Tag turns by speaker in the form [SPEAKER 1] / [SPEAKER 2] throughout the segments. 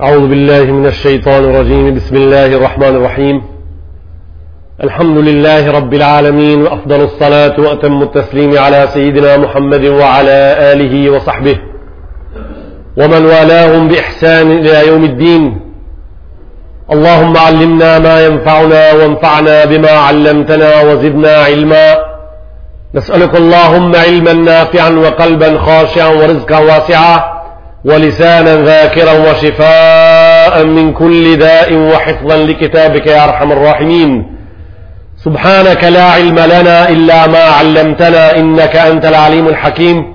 [SPEAKER 1] أعوذ بالله من الشيطان الرجيم بسم الله الرحمن الرحيم الحمد لله رب العالمين وأفضل الصلاة وأتم التسليم على سيدنا محمد وعلى آله وصحبه ومن والاهم بإحسان إلى يوم الدين اللهم علمنا ما ينفعنا وانفعنا بما علمتنا وزدنا علما نسألك اللهم علما نافعا وقلبا خاشعا ورزقا واسعا ولسانا ذاكرا وشفاء من كل داء وحفظا لكتابك يا أرحم الراحمين سبحانك لا علم لنا إلا ما علمتنا إنك أنت العليم الحكيم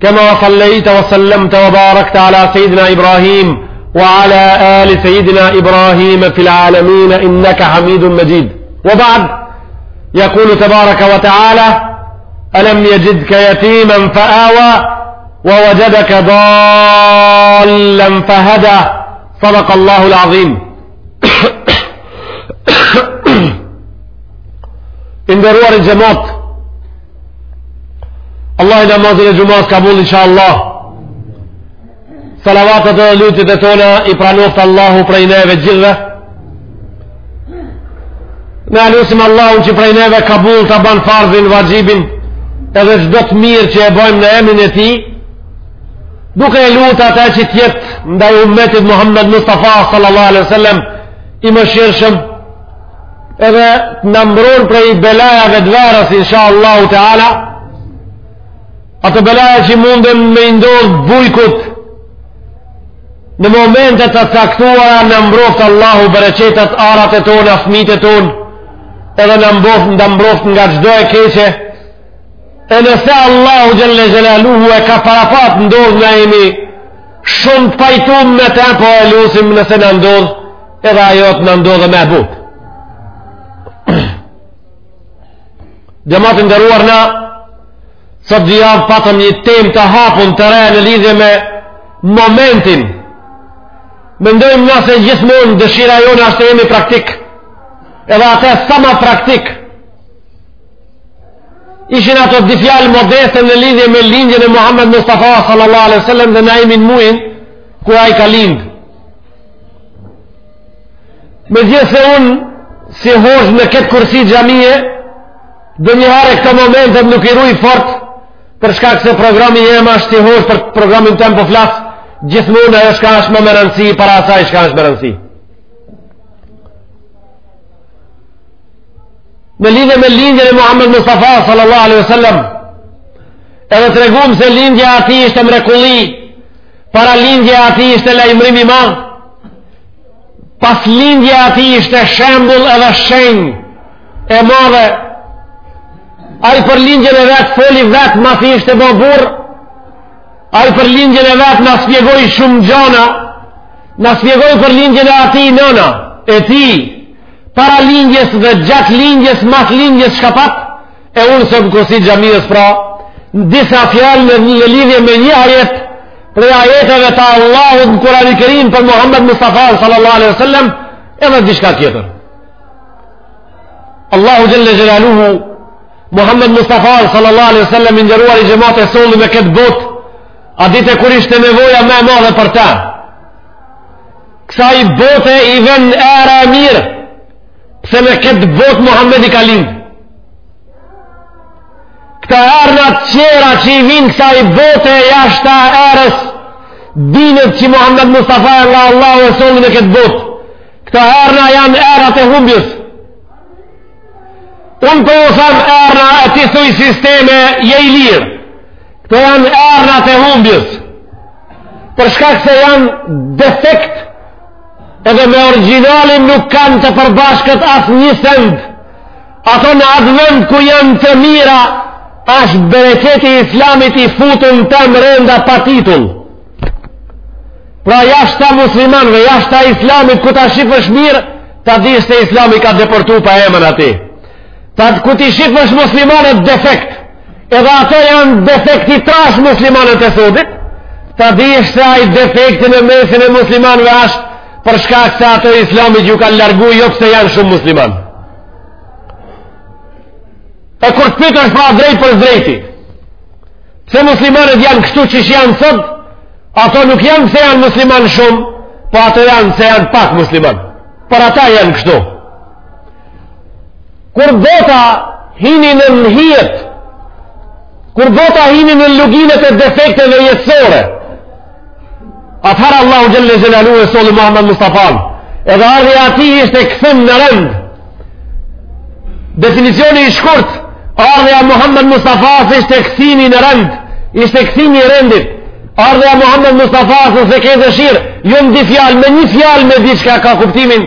[SPEAKER 1] كما صليت وسلمت وباركت على سيدنا إبراهيم وعلى آل سيدنا إبراهيم في العالمين إنك حميد مجيد وبعد يقول تبارك وتعالى ألم يجدك يتيما فآوى ووجدك ضالا فهدى Sadak Allahu l'Azim Indëruar i gjemat Allahu namazin e xhumas kabul inshallah salavatet dhe lutjet e tona i pranoft Allahu prej neve gjithve ne e lusim Allahun që prej neve kabul ta ban farzin vaxhibin edhe çdo të mirë që e bojmë në emrin e tij duke e lut ata që t'jetë ndaj umetit Muhammed Mustafa sallallahu alaihi sallam i mëshirshëm edhe të na mbron prej belajave t'verës insha Allahu teala ato belaja që munden me i ndodh bujkut në momente të caktuara na mbroft Allahu bereqetet arat e tona, fmijt e tonë edhe na mbroft, na mbroft nga çdo e keqe e nëse Allahu xhelle xhelaluhu e ka parapa t'ndodh na imi shumë të pajtum me te po e lusim nëse na ndodh Edhe ajo të na ndodhë më but. Xhemat i nderuar, na sot dy javë patëm një temë të hapun të re në lidhje me momentin. Mendoj ngase gjithmonë dëshira jonë asht të jemi praktik. Edhe atë sa ma praktik. Ishin ato dy fjalë modeste në lidhje me lindjen e Muhammed Mustafa sallallahu alaihi wasallam dhe na imi n'mujin kur ai ka lindë. Megjithëse unë si hoxhë në këtë kursi xhamie, ndonjëherë këto momente nuk i ruj fort, për shkak se programi jem asht si hoxhë për programin tem po flas, gjithmonë ajo shka është ma me rëndësi, para asaj shka është me rëndësi. Në lidhje me lindjen e Muhammed Mustafa sallallahu alaihi sallam, edhe tregum se lindja e tij ishte mrekulli, Para lindjes atij ishte lajmërim i madh. Pas lindjes atij ishte shembull edhe shenjë e madhe. Ai për lindjen e vet foli vet masi ishte ba burrë. Ai për lindjen e vet na shpjegoi shumë gjana. Na shpjegoi për lindjen e atij nëna e tij. Para lindjes dhe gjatë lindjes, mas lindjes çka pat? E unë sot në kursi xhamisë pra, në disa fjalë në lidhje me një ajet, prej ajeteve të Allahut në Kurani Kerim për Muhammed Mustafa sallallahu alaihi sallam, edhe në diçka tjetër. Allahu xhelle xhelaluhu, Muhammed Mustafa sallallahu alaihi sallam, i nderuari xhemat e solli në këtë botë, at ditë kur ishte nevoja më e madhe për ta. Kësaj bote i vjen era e mirë, pse në këtë botë Muhammedi ka lindë. Këta erna tjera që i vijnë kësaj bote jashtëta erës, dinit që Muhammed Mustafa nga Allahu e solli në këtë botë. Këto erna janë ernat e humbjes. Unë po u tham erna e ti thuj sisteme je i lirë. Këto janë ernat e humbjes. Për shkak se janë defekt Edhe me origjinalin nuk kanë të përbashkët asnjë send. Ato në atë vend ku janë të mira, ashtë bereqeti i islamit i futun mrenda pa titull. Pra jashtëta muslimanve, jashtëta islamit, ku ta shifësh mirë, ta dish se islami ka depërtu pa emën ati. Ta ku t'i shifësh muslimanët defekt. Edhe ato janë defekt i trashë muslimanët e sotit, ta dish se ai defekti në mesin e muslimanëve ashtë për shkak se ato islamit ju kanë largu jo pse janë shumë musliman. E kur të pytësh pa drejt për drejti, pse muslimanët janë kështu qish janë sot, ato nuk janë pse janë musliman shumë, po ato janë pse janë pak musliman. Për ata janë kështu. Kur bota hini nën hijet, kur bota hini në luginat e defekteve jetësore, atëherë Allahu xhelle xhelaluhu e solli Muhammed Mustafa, edhe ardhja e tij ishte kthim në rend, definicioni i shkurt, ardhja e Muhammed Mustafasë ishte kthimi në rend, ishte kthimi i rendit, ardhja e Muhammed Mustafasë se ke dëshirë, jo në di fjalë, me një fjalë me di çka ka kuptimin,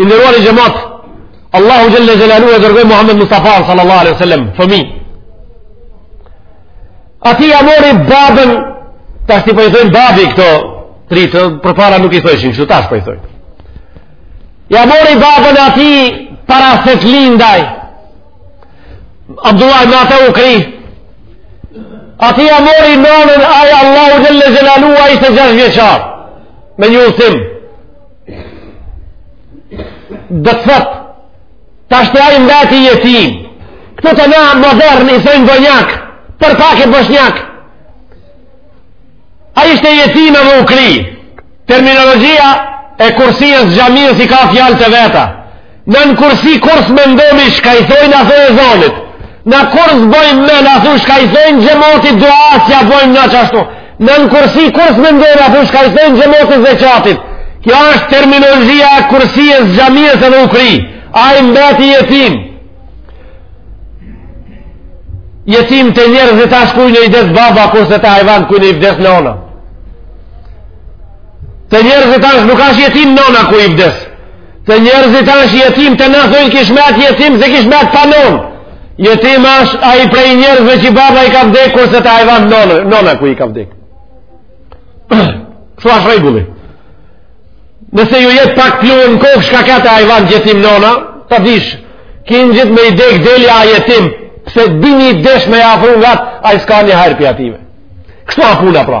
[SPEAKER 1] i nderuari xhemat Allahu xhelle xhelaluhu e dërgoi Muhammed Mustafa sallallahu alaihi sallam fëmi atij ja mori babën tashti po i thojnë babi këto t'rijtë përpara nuk i thojshin që tash po i thojnë ja mori babën atij para se të lindej Abdullahi me ata u kri. Atij ja mori nonën ai Allahu xhelle xhelaluhu ai ishte 6 vjeçar. Me një udhëtim. Do të thot tashti ai mbeti jetim. Këto te na modern i thonë bonjak, për pak e boshnjak. Ai ishte jetim edhe u kri. Terminologjia e kursies xhamisë i ka fjalët e veta. Na në kursi kur s'mendojmë shka i thojmë a thojnë e Zotit. Na kur s'bojmë men a thu shka i thojmë xhematit dua s'ja bojmë qashtu. Na në kursi kur s'mendojmë a thu shka i thojmë xhematit dhe qatit. Kjo është terminologjia e kursies xhamisë edhe u kri. Ai mbeti jetim. Jetim te njerëzit asht kujnë i des baba kurse te hajvan kujnë i vdes nona. Te njerëzit asht kujnë nuk ashtë jetim nona kujnë i vdes. Te njerëzit ashtë jetim te ne thojnë kish met jetim se kish met pa nonë. Jetim ashtë ai prej njerëzve që baba i ka vdek kurse te hajvani nona, nona kur i ka vdek. Kshtu ashtë rregulli. Nëse ju jetë pak pluhun në kokë çka ka te hajvani jetim nona, ta dish, kingjit me i dek delja jetim, se dini i desh me i afru nga ai s'ka një hajr pjative. Kështu a puna pra.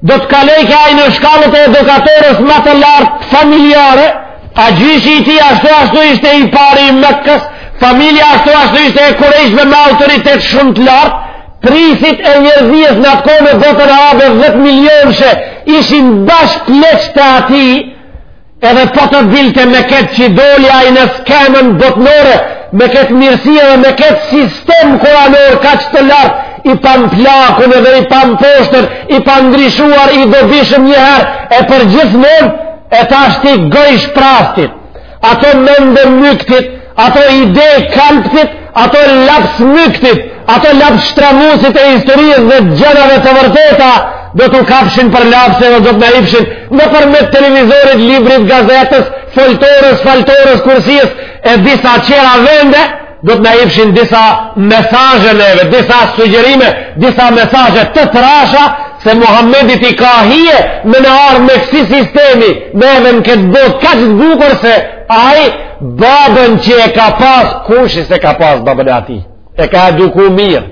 [SPEAKER 1] do të kalojke ai në shkallët e edukatorës ma të lartë familjare, a gjyshi i tij ashtu ashtu ishte i pari i Mekës, familja ashtu ashtu ishte e Kurejshve me autoritet shumë të lartë, prijsit e njerëzisë në atë kohë në botën arabe 10 milionëshe ishin bashkë pleq të atij, Edhe po të dilte me këtë që doli ai në skenën botnore, me këtë mirësi dhe me këtë sistem kuranor kaq të lartë, i pamplakun edhe i pamposhtur, i pandryshuar, i dobishëm njëherë, e përgjithmonë, e ta shti gëjsh prastit. Ato mendjemyktit, ato idekalbtit, ato lapsmyktit, ato laps shtramusit e historijës dhe gjënave të vërteta, do t'u kapshin për lapse dhe do të na ipshin nëpërmjet televizorit, librit, gazetës, foltorës, faltorës, kursijës e disa tjera vende, do të na ipshin disa mesazhe neve, disa sugjerime, disa mesazhe të trasha, se Muhammedit i ka hije me na ardhë me kësi sistemi, me edhe në këtë botë, kaq të bukur se Ai babën që e ka pas kush se ka pas babën e atij. E ka eduku mirë.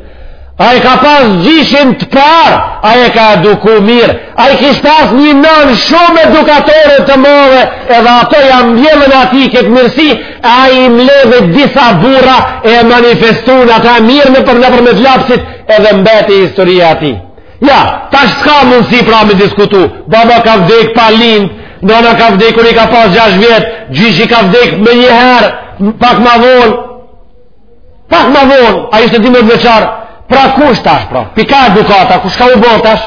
[SPEAKER 1] Ai e ka pas gjyshin të parë, ai e ka eduku mirë. Ai kish pas një nanë shumë edukatore të madhe, edhe ato ja mbjellën atij këtë mirësi, ai i mledhi disa burra e manifestuan atë mirë nëpër nëpërmes lapsit edhe mbeti historia e atij. Ja, tash s'ka mundësi pra me diskutu. Baba ka vdek pa lind, nëna ka vdek kur i ka pas 6 vjet, gjyshi ka vdek menjëherë, pak më vonë. Pak më vonë, ai ishte 12 vjeçar. Pra kush tash pra? Prej kah edukata, kush, çka u bo tash?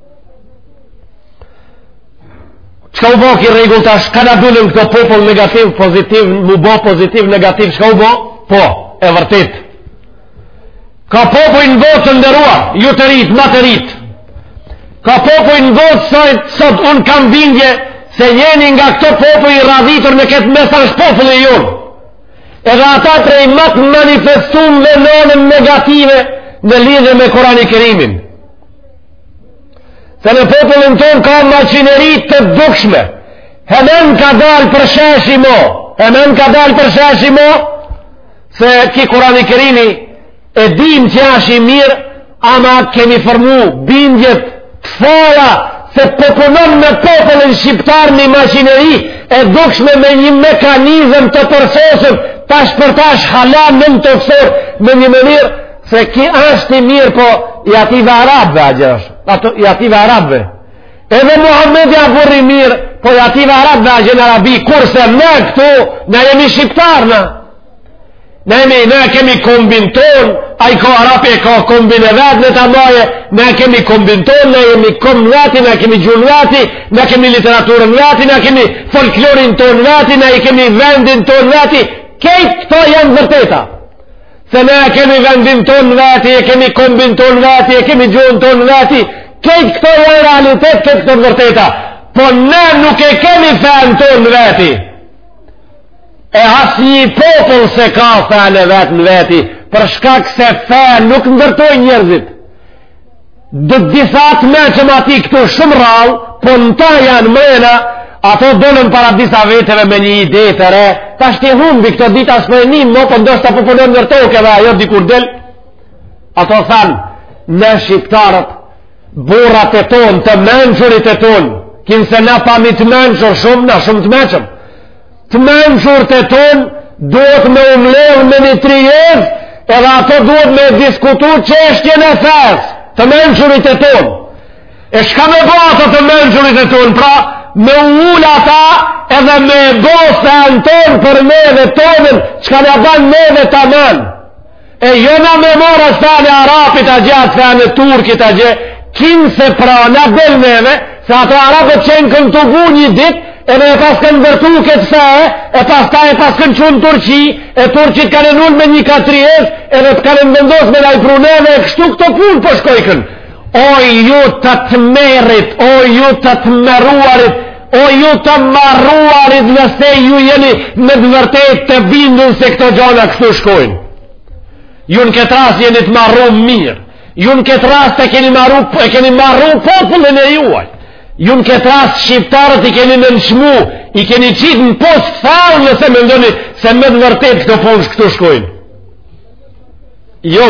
[SPEAKER 1] Çka u bo ky rregull tash, ka na dulën këto popull negativ, pozitiv, mu bo pozitiv, negativ, çka u bo? Po, e vërtetë. Ka popuj në botë të nderuar, ju të rritë, ma të rritë. Ka popuj në botë sot, sot unë kam bindje, se njëni nga këto popuj i radhitur në këtë mesazh populli jonë. Edhe ata prej ma të manifestun me anën negative në lidhe me Kurani Kerimin. Se në popullin ton ka maçineri të dukshme. Hemen ka dalë për sheshi mo. Hemen ka dalë për sheshi mo. Se ki Kurani Kerimi e dim që asht i mirë, ama kemi formu bindje të fara se po punon në popullin shqiptar një maçineri e dukshme me një mekanizëm të përsosën tash për tash hala nëntokësor me një mënirë se ki është i mirë po i ative arabve atje është i ative arabve edhe Muhammedi a burr i mirë po i ative arabve atje në Arabi kurse ne këtu ne jemi shqiptar ne ne jemi ne kemi kombin ton ai ka arabi e ka kombin e vet le ta maje ne kemi kombin ton ne jemi kom veti ne kemi gjuhën veti ne kemi literaturën veti ne kemi folklorin ton veti ne e kemi vendin ton veti kejt këto janë vërteta Se ne e kemi vendin ton veti, e kemi kombin ton veti, e kemi gjuhën ton veti, kejt këto e realitet, kejt këto të vërteta, po ne nuk e kemi fenë ton veti. E asnjë popull s'e ka fenë e vet në veti, për shkak se fenë nuk ndërtojn njerzit. Do disa të meçëm aty këtu shumë rrallë, po në ta janë mrena, ato dolën para disa viteve me një ide të re, tashti humbi këto dita s'po e nim mo, po ndoshta po punon nër tokë edhe ajo dikur del, ato thanë, ne shqiptarët, burrat e tonë, të mençurit e tonë, kinse na pa mi të mençur shumë, na shumë të meçëm, Të mençurit e tonë duhet me u mledh në një trijezë edhe ato duhet me diskutu çështjen e fesë të mençurit e tonë. E çka me bo ato të mençurit e tonë, pra me u ul ata edhe me bo fenë tonë për neve tonën, çka na ban neve taman. E jo na me marr atë fenë e arapit atje atë fenë e turkit atje, kinse pra na del neve, se ato arapët qenkën tubu një dit, edhe e paskën ndërtu këtë fe, e pastaj e paskën qu në Turqi, e turqit kanë ul në një ka trijezë, edhe të kanë vendos me na e pru neve, e kështu këto punë po shkojkën. O ju të tmerrit, o ju të tmerruarit, o ju të marruarit nëse ju jeni me të vërtet të bindun se këto gjona kështu shkojnë. Ju në këtë rast jeni të marru mirë, ju në këtë rast e keni marru, e keni marru popullin e juaj. Ju në këtë rast shqiptarët i keni nënçmu, i keni qitë në poshtë fare nëse mendoni se me të vërtet këto punë kështu shkojnë. Jo,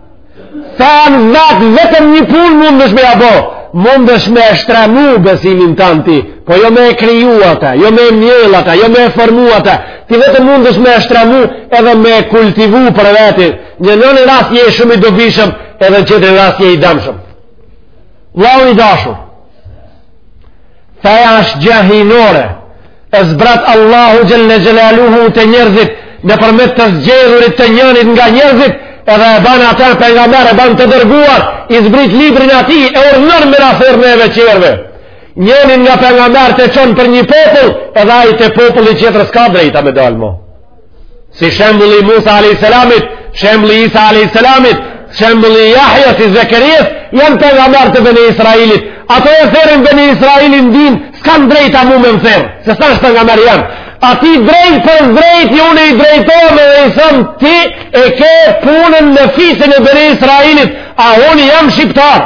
[SPEAKER 1] Thanë vetë, vetëm një punë mundesh me ja bo, mundesh me e shtremu besimin tand ti, po jo me e kriju atë, jo me e mjell atë, jo me e formu atë, ti vetëm mundesh me e shtremu edhe me e kultivu për veti, në njënin rast je shumë i dobishëm, edhe në qetrin rast je i damshëm. Vllau i dashur, Feja është gja hyjnore, e zbret Allahu xhele xhelaluhu te njerëzit, nëpërmjet të zgjedhurit të njënit nga njerëzit, edhe e ban atë pejgamber, e ban të dërguar, i zbret librin atij, e urdhnon me ra afër neve qerëve. Njënin nga pejgamberët e çon për një popull, edhe ai te populli qetër s'ka drejta me dalë mo. si shembulli i Musa a.s. shembulli i Isa a.s. shembulli i Jahjas i Zekerijes janë pejgamberë të Beni Israilit ato e therrin Beni Israilin në din s'kanë drejta mu me më therr se s'ashtë pejgamberi jem atij drejtpërdrejt unë i drejtohem edhe i tham ti e ke punën në fisin e Beni Israilit a unë jam shqiptar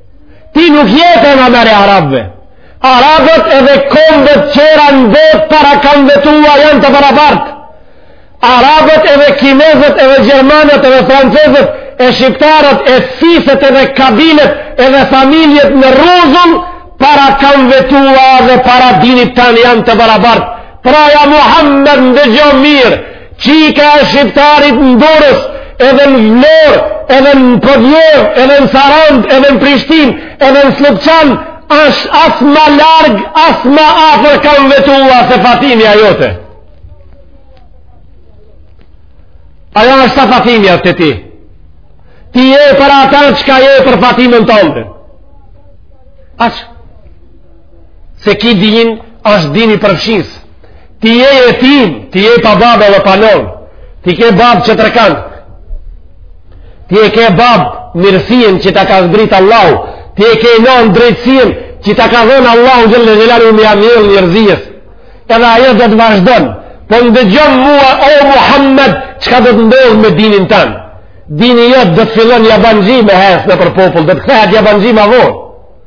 [SPEAKER 1] Ti nuk je pejgamber i arabëve. Arabët edhe kombet qera në botë para kamve tua janë të barabartë. Arabët edhe kinezët edhe gjermanët edhe francezët e shqiptarët e fiset edhe kabilet edhe familjet në rruzull para kamve tua dhe para dinit tand janë të barabartë. Pra ja Muhammed më dëgjo mirë, Çika e shqiptarit në Durrës, edhe në Vlorë, edhe në Podujevë, edhe në Sarandë, edhe në Prishtinë, edhe në Sllupçan, është as ma larg, as ma afër kamve tua se Fatimja jote. Ajo është sa Fatimja te ti. Ti je për atë çka je për Fatimen tande. Ashtë. se ky din është din përfshirës ti je jetim ti je pa babë dhe pa nanë ti ke babë qetër kand ti e ke babë mirësinë që ta ka zbrit Allahu ti e ke nanë drejtësinë që ta ka dhënë Allahu xhele xhelaluhu me ja mjellë njerëzisë edhe ajo do të vazhdon po më dëgjon mua o Muhammed çka do të ndodhë me dinin tand dini jot do të fillon jabanxhi me hec nëpër popull do të kthehet jabanxhi ma vonë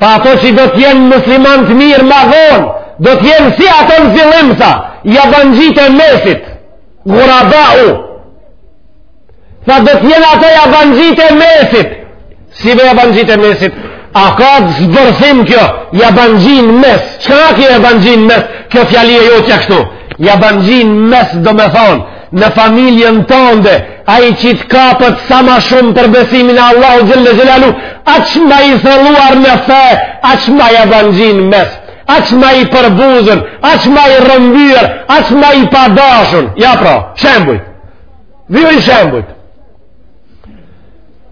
[SPEAKER 1] Pa ato që do të jenë muslimanë të mirë ma vonë, do të jenë si ato në fillim tha, jabanxhit e mesit, gurabau. Tha do të jenë ato jabanxhit e mesit, si be jabanxhit e mesit, a ka zbërthim kjo, jabanxhi në mes, çka kjo jabanxhi në mes, kjo fjali e jotja kështu, jabanxhi në mes domethanë, në familjen tënde, ai qi të kapet sa ma shumë për besimin e Allahu xhele xhelaluhu, aq ma i thelluar në fe, aq ma jabanxhi n'mes, aq ma i përbuzun, aq ma i rrëmbyer, aq ma i padashun, ja pra, shembujt, vjo i shembujt,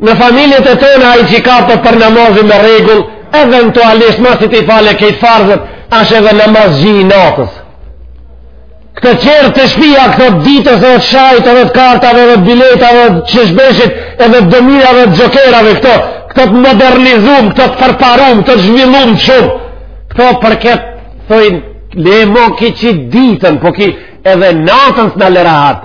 [SPEAKER 1] në familjet e tona, ai qi të kapet për namazin me rregull, eventualisht, masi t'i falë kejt farzet, asht edhe namazxhi i natës, Këto qerët te shpia këto të ditës dhe të shahit dhe të kartave dhe të biletave dhe të sheshbeshit edhe të dominave dhe të xhokerave këto, këto të modernizum, këto të përparum, këto të zhvillum shumë. Këto për këtë thojnë, le mo ki që ditën, po ki edhe natën s'na le rahat.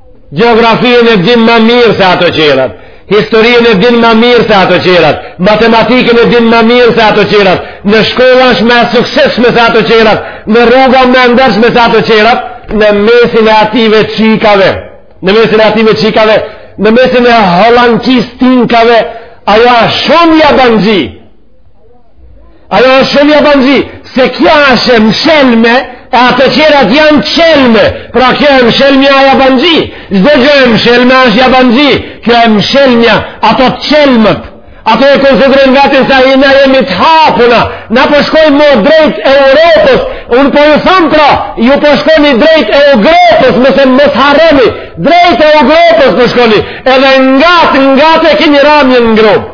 [SPEAKER 1] Gjeografien e din ma mirë se ato qerat. Historien e din ma mirë se ato qerat. Matematikën e din ma mirë se ato qerat. Në shkolla është më e suksesshme se ato qerat. Në rrugë më e ndershme se ato qerat. Në mesin e ative çikave. Në mesin e ative çikave. Në mesin e holanqis tinkave. Ajo është shumë jabanxhi. Ajo është shumë jabanxhi, se kjo është e mshelme, ato qerat janë çelme, pra kjo e mshelmja asht jabanxhi, çdo gjë e mshelme është jabanxhi, kjo e mshelmja, ato çelmet, ato e konsiderin veten se na jemi të hapuna, na po shkojmë drejt Europës, unë po ju thamë pra, ju po shkoni drejt Europës, mëse më të haremi, drejt Europës po shkoni, po edhe ngat ngat e keni ramjen në gropë.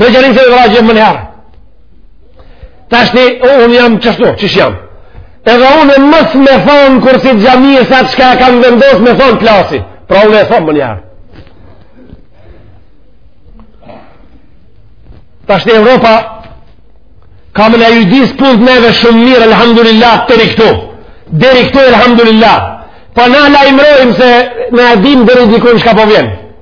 [SPEAKER 1] Në gjerim se vragjë e menjëherë. Tashti, unë jam qështu, qysh jam. Edhe unë mos me thonë n'kursi t'xhamisë çka kam vendos me thonë plasi. Pra unë e thom menjëherë. Tashti Evropa ka me na ujdis punët neve shumë mirë, alhamdulillah, deri këtu. Deri këtu, alhamdulillah. Pa po na lajmërojnë se na e dim deri dikun shka po vjen.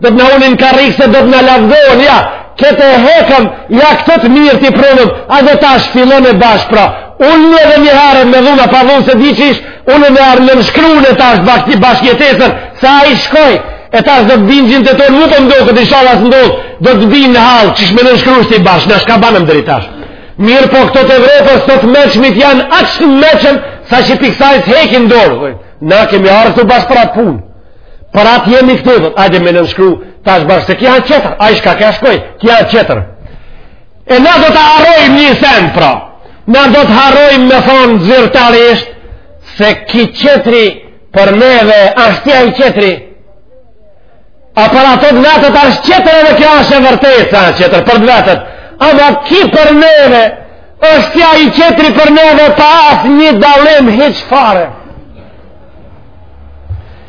[SPEAKER 1] Do të na ulin karrik se do të na lavdojnë, ja. Këtë e hekëm, ja këtë të mirë t'i prunëm, edhe tash fillon e bashkë pra. Unë një dhe njëherë me dhunë, pa dhunë s'di qysh, unë me ardhë me nënshkru e tash bashkë, bashkëjetesën, se ai shkoi, e tash do të binë gjinë të tonë, nuk po m'dohet, këtë i shalas mdohë, do të binë në hall, qysh me nënshkru si bashkë, shka banëm deri tash. Mirëpo këto të Evropës, sa të mençmit janë, aq të mençëm, sa që pikësajtë hekin dorë, na kemi ardhë të bashkë pra punë. Për atë jemi këtu, dhe hajde me nënshkru, tash bashkë, se kja në qëtër, ai shka kja shkoi, kja në qëtër. E na do ta harrojmë një sen, pra, na do të harrojmë me thonë zyrtarisht, se ki qëtëri për neve, është si ai qëtëri, a për ato të vetët, është qëtër edhe kja është e vërtetë, sa në qëtër, për të vetët, ama ki për neve, është si ai qëtëri për neve, pa asnjë dallim, hiç fare.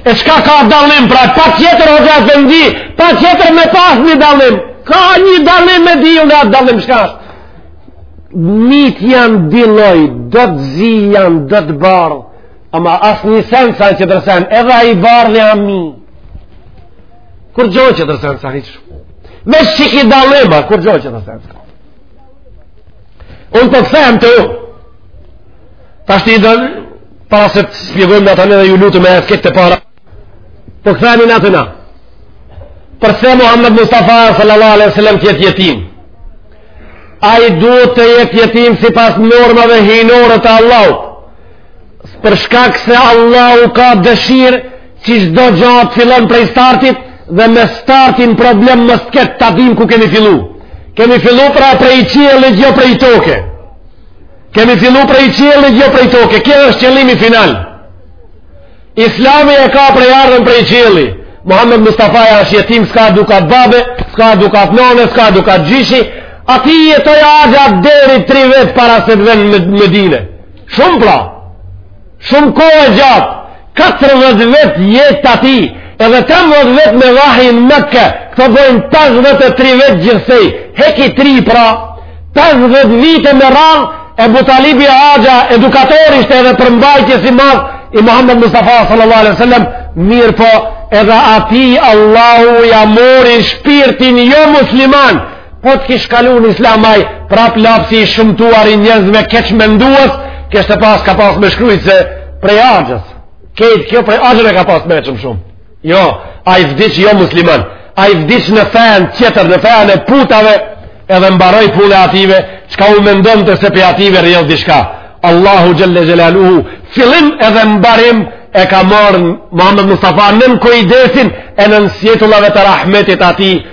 [SPEAKER 1] E çka ka dallim, pra patjetër o gjatë vendi, patjetër me pas një dallim, ka një dallim, e di ai dallim çka asht. Mitë janë dy lloj, do të zi janë, do të bardhë, ama asnjë sen sa që tërsen, edhe ai i bardhi asht mi. Kur gjojë që tërsen sa një shumë? Me shqik i dallima, kur gjojë që tërsen sa? Unë të po them të unë, tashti i dallima, Para se të shpjegojmë atë ne dhe ju lutë me e fket të para. Po kthehemi në atëna. Përse Muhammed Mustafa sallallahu alaihi sallam të jetë jetim? Ai duhet të jetë jetim sipas normave hyjnore të Allahut. Për shkak se Allahu ka dëshirë që çdo gja të fillon prej startit dhe me startin problem mos të ketë, ta dimë ku kemi fillu. Kemi fillu pra prej qielli e jo prej toke. Kemi fillu prej qielli, jo prej toke. Kjo është qëllimi final. Islami e ka prejardhjen prej qiellit. Muhammed Mustafaja asht jetim, s'ka edukatë babe, s'ka edukatë nane, s'ka edukatë gjyshi. Atij i jetoi axha deri tri vjet para se të vejë në Medine. Shumë pra. Shumë kohë e gjatë, 40 vjet jetë të atij, edhe 13 vjet me vahj në Mekke, këto bojnë 53 vjet gjithsej, heki 3 pra, 50 vite me radhë, Ebu Talibi axha, edukator ishte edhe përmbajtës i madh i Muhammed Mustafa sallallahu alaihi wasallam mirëpo edhe atij Allahu ia mori shpirtin jo musliman Po të kish kalu në islam ai, prap lapsi i shumëtuar i njerëzve keqmendues, kështu prap ka pas me shkrujt se prej axhës. Krejt kjo prej axhës e ka pas me qëmë shumë. Jo, ai vdiq jo musliman, ai vdiq në fenë tjetër, në fenë e putave, edhe mbaroi puna e atyve, çka u mendonte se pej atyve rrjedh diçka. Allahu xhel-le xhelaluhu, fillim edhe mbarim e ka marrë Muhammed Mustafa nën kujdesin e nën sjetullat e rahmetit të tij,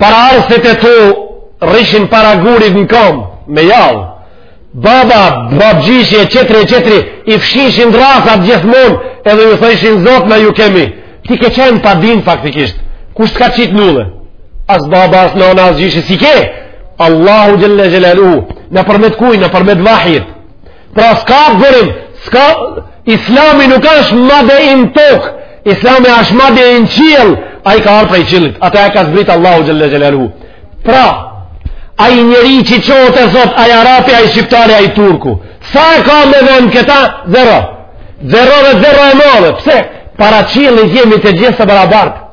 [SPEAKER 1] Paraardhësit e tu rrishin para gurit në kamb, me javë. Baba, babgjishi e tjetri e tjetri, i fshishin drrasat gjithmonë, edhe ju thojshin zot na ju kemi. Ti ke qenë pa din faktikisht, kush të ka qitë n'udhë? As baba, as nana, as gjyshi, si ke? Allahu xhel-le xhelaluhu, nëpërmjet kujt, nëpërmjet vahjit. Pra s'ka përgorim, s'ka... Islami nuk është made in tokë, Islami është made in qiell, ai ka ardhë prej qiellit, atë e ka zbritë Allahu xhel-le xhelaluhu. Pra, ai njeri që thotë sot, ai arapi, ai shqiptari, ai turku, sa e ka me vend këta, zero. Zero dhe zero e madhe, pse? Para qiellit jemi të gjithë të barabartë.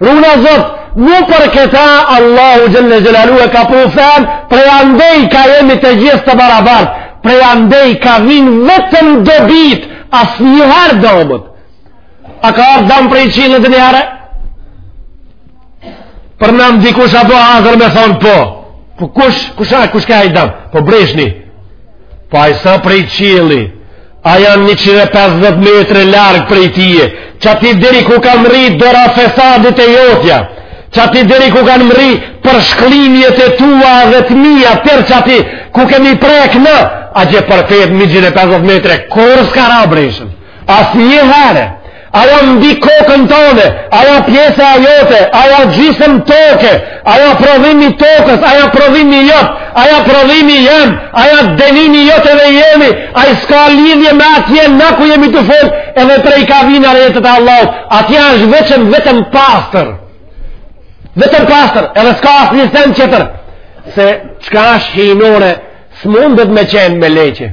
[SPEAKER 1] Runa Zot, mu për këta Allahu xhel-le xhelaluhu e ka prufen, prej andej kah jemi të gjithë të barabart, prej andej kah vijn vetëm dobit, asnjëherë damet. A ka ardhë dam prej qiellit ndonjëherë? Për nam dikush asht hazër me thonë po. Po kush, kush a, kush a ai dam? Po breshni. Po ai s'a prej qielli, A janë 150 metre larg prej teje, qaty deri ku ka mrri dora fesadit e jotja, qaty deri ku ka mrri, për shkelmet e tua dhe të mija, për qaty ku kemi prek ne, a që përtej 150 metre, kur s'ka ra breshën, asnjëherë, Ai a mbi kokën tone, ai a pjesa jote, ai a xhisëm toke, ai a prodhim i tokës, ai a prodhimi jot, ai a prodhimi jem, ai a denimi jot edhe jemi, ai s'ka lidhje me atje ne ku jemi tu fol, edhe prej kah vijn ajetet e Allahut, atje është veçëm vetëm pastër, vetëm pastër, edhe s'ka asnjë sen tjetër, se çka është hyjnore, s'mundet me qenë me leke.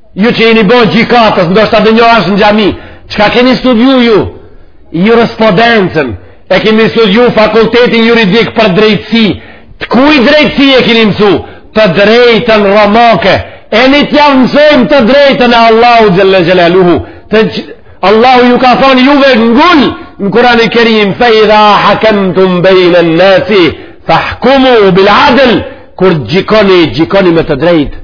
[SPEAKER 1] Ju që jeni bërë gjykatës, ndoshta denjo është në xhami, çka keni studiu ju? Jurisprudencën, e keni studiu fakultetin juridik për drejtësi, të kujt drejtësi e keni mësu? Të drejtën romake, eni t'jau mësojmë të drejtën e Allahut xhel-le xhelaluhu, të që... Allahu ju ka thonë juve ngul, në Kurani kerim, fe idha hakemtum bejne nasi, fahkumu bil adl, kur gjykoni, gjykoni me të drejtë,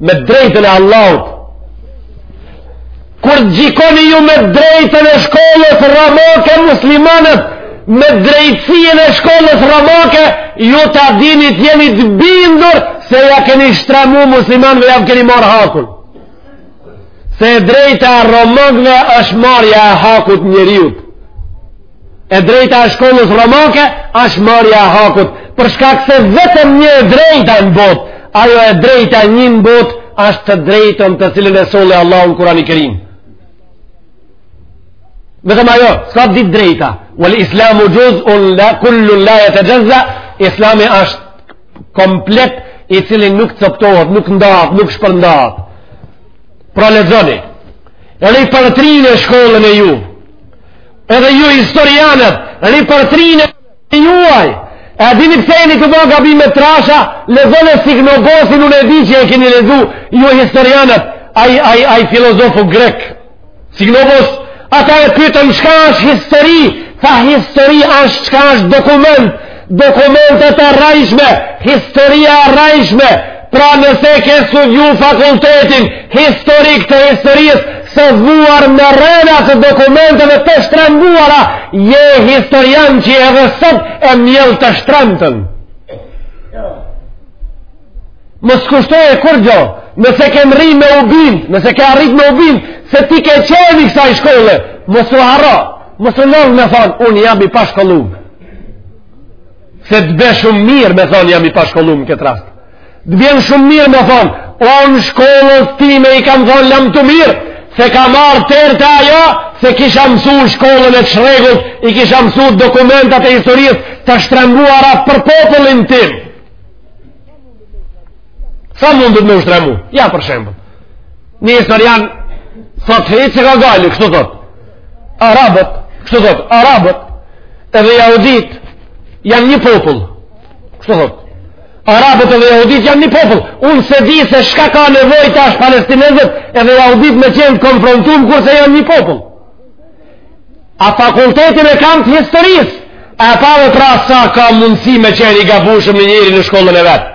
[SPEAKER 1] me drejtën e Allahut. Kur gjykoni ju me drejtën e shkollës romake muslimanët, me drejtësinë e shkollës romake, ju ta dini, t'jeni të bindur se ja keni shtremu muslimanve, ja keni marrë hakun. Se e drejta e romakve është marrja e hakut njeriut. E drejta e shkollës romake është marrja e hakut, për shkak se vetëm një e drejta në botë, ajo e drejta një në botë, është të drejtën të cilën e solli Allahu në Kurani kerim. Vetëm ajo, s'ka dy t'drejta, wal islamu xhuz'un la, kullu la jetexhezza, islami është komplet, i cili nuk coptohet, nuk ndahet, nuk shpërndahet. Pra lexoni, e ripërtrine shkollën e juj, Edhe ju historianët, ripërtrine e juaj, e dini pse jeni tu bo gabime trasha, lexone Seignobosin unë e di që e keni lexu, ju historianët, ai, ai, ai filozofu grek, Seignobos, ata e pytën çka është histori, tha histori është çka është dokument, Dokumentet e rrejshme, historia e rrejshme, pra nëse ke studju fakultetin historik të historisë, mësuar me rrena të dokumenteve të shtrembuara, je historian që edhe sot e mjell të shtremtën. Mos kushtoj kurgjo, nëse ke mrri me u bind, nëse ke arrit me u bind, se ti ke qen i kësaj shkolle, mos u harro, mos u ndal me thanë, unë jam i pashkollum. Se të bje shumë mirë me thonë jam i pashkollu në këtë rast. Të bjen shumë mirë me thonë, unë shkollës time i kam thonë lamtumirë, se kam ardhë te ajo, se kisha mësu shkollën e rregullt, i kisha mësu dokumentat e historisë të shtrembuara për popullin tim. Sa mundet me u shtrembu? Ja për shembull. Një historian, thot, hej që ka gali, kështu thot, arabët, kështu thot, arabët, edhe jahudit, janë një popull, kështu thot, arabët edhe jahudit janë një popull, unë se di se shka ka nevoj tash palestinezët, edhe jahudit me qenë konfrontum, kurse janë një popull. A fakultetin e ka të historisë, a pa dhe pra sa ka mundësi me qenë i gabushëm një njeri në shkollën e vet.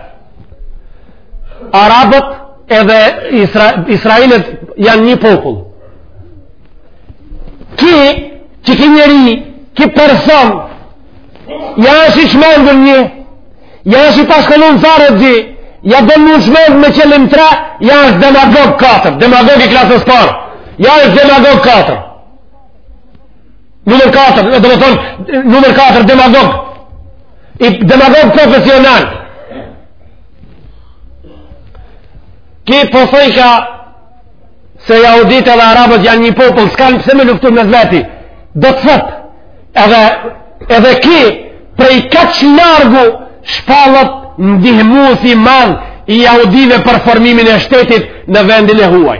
[SPEAKER 1] Arabët edhe Isra Israelit janë një popull. Ki, që ki njeri, ki person, ja është i çmendur një, ja është i pashkollun fare dy, ja don me na çmendë me qëllim tre, ja është demagog 4, demagog i klasës parë, ja është demagog 4. Numër 4, domethonë, numër 4, demagog, i demagog profesional, Ki po thojka se jahudit edhe arabët janë një popull, s'kanë pse me luftu mes veti, do të thot, edhe, edhe ki prej kaq largu shpallet ndihmues i madh i jahudive për formimin e shtetit në vendin e huaj.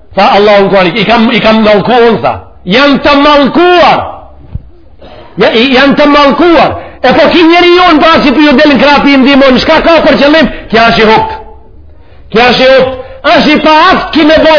[SPEAKER 1] Tha Allahu në Kuran, i, i kam, i kam mallkuar, tha. Janë të mallkuar. Ja, i, janë të mallkuar. E po ki njeri jonë pra që po ju del n'krah, po i ndihmon, shka ka për qëllim, ki është i humt. Ki është i humt. Ashtë i paaftë ki me bo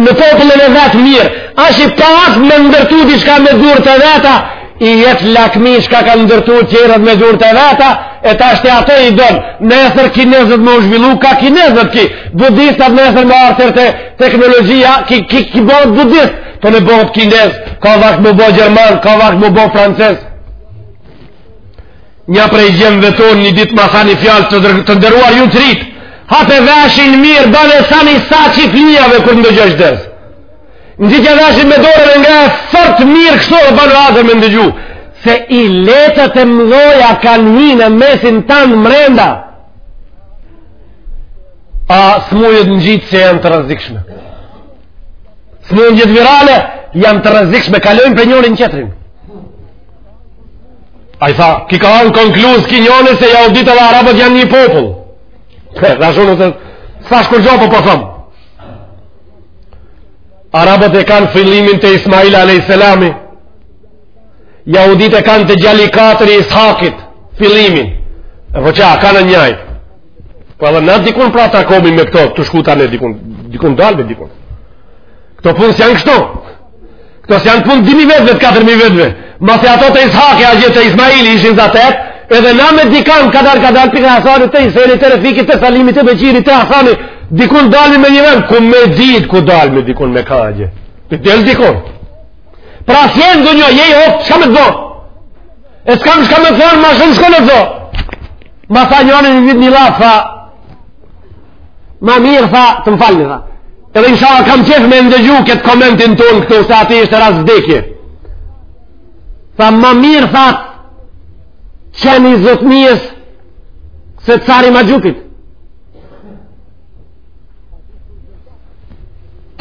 [SPEAKER 1] me popullin e vet mirë. Ashtë i paaftë me ndërtu dishka me durt të veta, i jet lakmi shka kan ndërtu tjerët me durt e veta, e tashti ato i don, nesër kinezët me u zhvillu, ka kinezët ki, budistat nesër me ardh te teknologjia, ki, ki, ki bohet budist, po na bohet kinez, ka vakt m'u bo gjerman, ka vakt m'u bo francez. Nja prej djemve tonë, një ditë ma tha një fjalë të, dër, të nderuar ju të rritë, hape veshin mirë, bënë e sani sa që flijave kër ndë gjështë dëzë. Ngjite veshin me dore dhe ngrehe fort mirë kështu dhe bane hazër me ndëgju, se iletet e mdhoja kanë hi në mesin tanë mrenda, a sëmujet ngjitëse janë të rrezikshme. Sëmundjet virale janë të rrezikshme, kalojnë prej njërin tjetrin. Ai tha, ki ka hanë konkluz, ki njëni se jahuditë dhe arabët janë një popull. Dhe shumë, sa shkurt gjo po po thom. Arabët e kanë fillimin te Ismaili a.s. Jahudit e kanë te gjali katërt i Ishakit, fillimin. E po ça, kanë njaj. Po edhe na dikun pra takohmi me këto, të shkuta në dikun, dikun dalmi dikun. Këto punë s'janë kështu. Këto s'janë punë dy mi vjetëve, të katër mi vjetëve. Masi ato te Ishaki e agjet te Ismaili ishin zatet, edhe na me dikan kadal kadal pikë Hasanit të Ismaili të Refikit të Salimit të Beqiri të Hasanit, dikun dalmi me një vend, ku me ditë ku dalmi dikun me ka agjet. Të del dikun. Pra si e ndë një, je i hop, shka me të do? E s'kam shka me të thonë, ma shumë shka me të do? Ma tha një anë një vit një vlla, tha, Ma mirë tha, të më falni tha. Edhe inshalla kam qef me ndëgju këtë komentin ton këtu, se ati ishte rast vdekje. Tha, ma mirë tha, qeni i zotnijës se car i magjupit.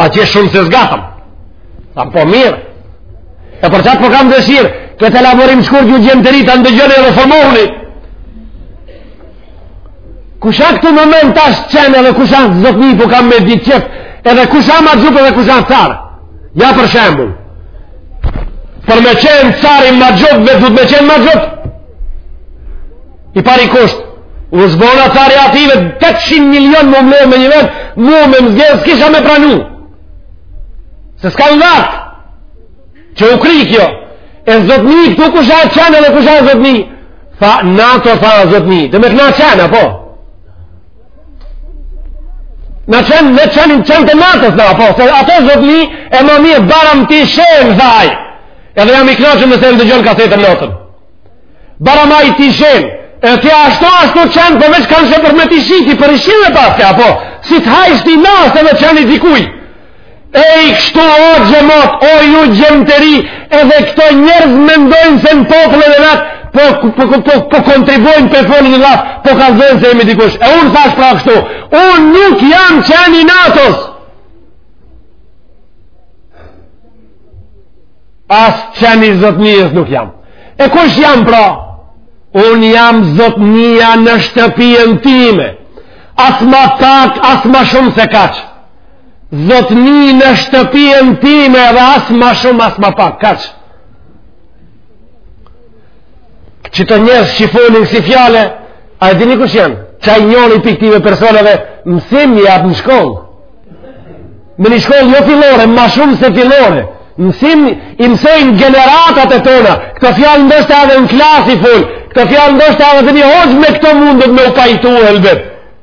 [SPEAKER 1] Atje shumë s'e zgatëm. Tha, po mirë. E për qatë po kam dëshirë, këtë elaborim shkurt ju gjemtë e ri ta ndëgjoni edhe formohuni. Kush a këtë moment tash qen edhe kush a zotni po kam me ditë qëtë edhe kush a magjup edhe kush a car. Ja për shembul. Për me qenë car i magjupve duhet me qenë magjup. I pari kusht. U s'bona car i ative 800 milion me u mledh me një vend, mu me më zgjedh s'kisha me pranu. Se s'ka në dhatë. Që u kri kjo, e zotni, këtu kush a qen edhe kush a zotni, tha NATO tha a zotni, demek na qen, apo? Na qen, na qen, na qentë e NATO-s, apo, se ato zotni e ma mirë baram ti shenë, tha ai, edhe jam i knaqën nëse e ndëgjon kasetën notën. Baram ai ti shenë, e ti ashtu ashtu qen, po veç po kanë shë për me ti shiti, për i shinë e paske, apo? Si të hajshti nasë dhe qen i dikuj, Ej, kështu o xhemat, o ju gjemtë e ri, edhe këto njerëz mendojnë se në popullin e vet, po, po, po, po, po kontribuojnë për fenë e Allahut, po kallzojnë se jemi dikush. E unë thash pra kështu, unë nuk jam qen i NATO-s. As qen i zotnijës nuk jam. E kush jam pra? Unë jam zotnija në shtëpijën time. As ma pak, as ma shumë se kaq. zotni në shtëpien time dhe as ma shumë as ma pak kaq qëto njerëz që folin ksi fjale a e dini kush janë qaj njëni pi ktyve personave mësim jap në shkollë me një shkollë jo fillore ma shumë se fillore mësim i mësojnë gjeneratat e tona këto fjalë ndoshta edhe në klasë i fol këto fjalë ndoshta edhe te një hoxhë me këto mundet me u pajtu elbet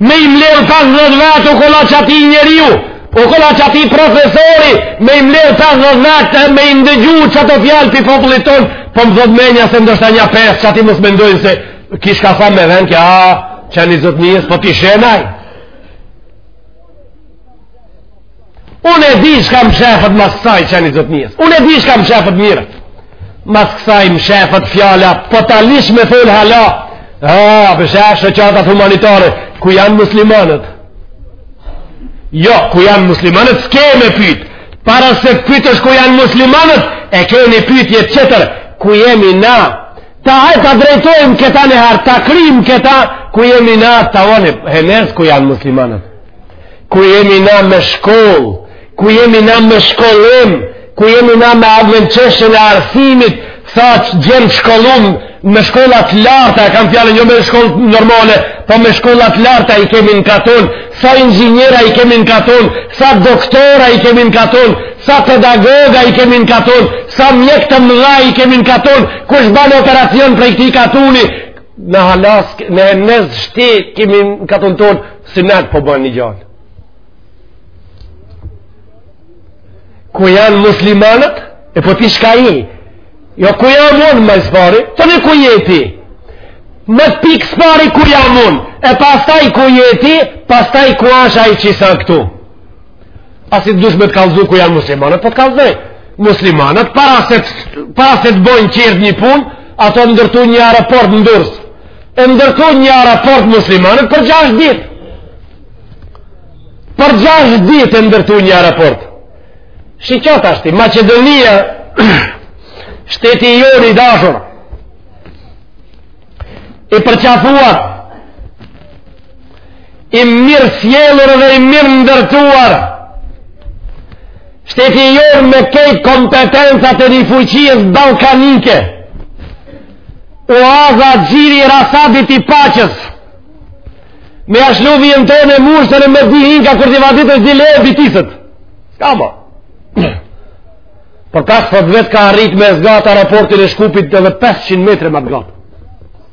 [SPEAKER 1] me i mbledh 50 vetë u kollaj qatij njeriu, u kollaj qatij profesori, me i mbledh 50 vetë, me i ndëgju qato fjalë pi popullit tonë, po më thotë menja se ndoshta nja pesë, qaty mos mendojnë se kishka thanë me venë, kja a, që një zotnies, po ti shenaj. Unë e di çka mshefet mas kësaj që janë i zotnijës. Unë e di çka mshefet mirë. Mas kësaj mshefet fjala, po ta lish me thanë hala. A, për shoqatat humanitare, ku janë muslimanët? Jo, ku janë muslimanët, s'ke me pytë. Para se pytësh ku janë muslimanët, e ke një pytje tjetër, ku jemi na? Ta hajtë ta drejtojmë këta në hartë, ta kryjmë këta, ku jemi na, tevona, e ku janë muslimanët? Ku jemi na me shkoll? Ku jemi na me shkollim? Ku jemi na me advençeshen e arsimit? Sa djem të shkollum me shkolla të larta, kam fjalën jo me shkollë normale, po me shkolla të larta i kemi në katun, sa inxhinjera i kemi në katun, sa doktora i kemi në katun, sa pedagoga i kemi në katun, sa mjek të mëdha i kemi në katun, kush ban operacion prej këtij katuni, në halas, në emnez shti, kemi në katun tonë, sinet po bajnë një djalë. Ku janë muslimanët, e po ti shka i, jo ku jam unë, ma s'pari, tevona ku je ti, më të pikë s'pari ku jam unë, e pastaj ku je ti, pastaj ku ash ai qi s'a këtu. Pasi dush me të kallëzu ku janë muslimanët, po të kallëzoj. Muslimanët, para se të, para se të bojnë qërë një punë, ato ndërtu një aeroport në Durrës. E ndërtu një aeroport muslimanët për gjash dit. Për gjash dit e ndërtu një aeroport. Shiqo tashti, Maqedonia, shteti i joni i dashur, i përqafuar, i mirësjellur dhe i mirëndërtuar shteti i jonë me kej kompetencat e një fuqies ballkanike oaza gjiri rasadit i paqes me ashtë luvë i entojnë e murësën e me di hinka kër t'i vadit e zile e bitisët s'ka ma për 50 vjet ka arrit me zgat aeroportin e Shkupit edhe 500 metra ma të gatë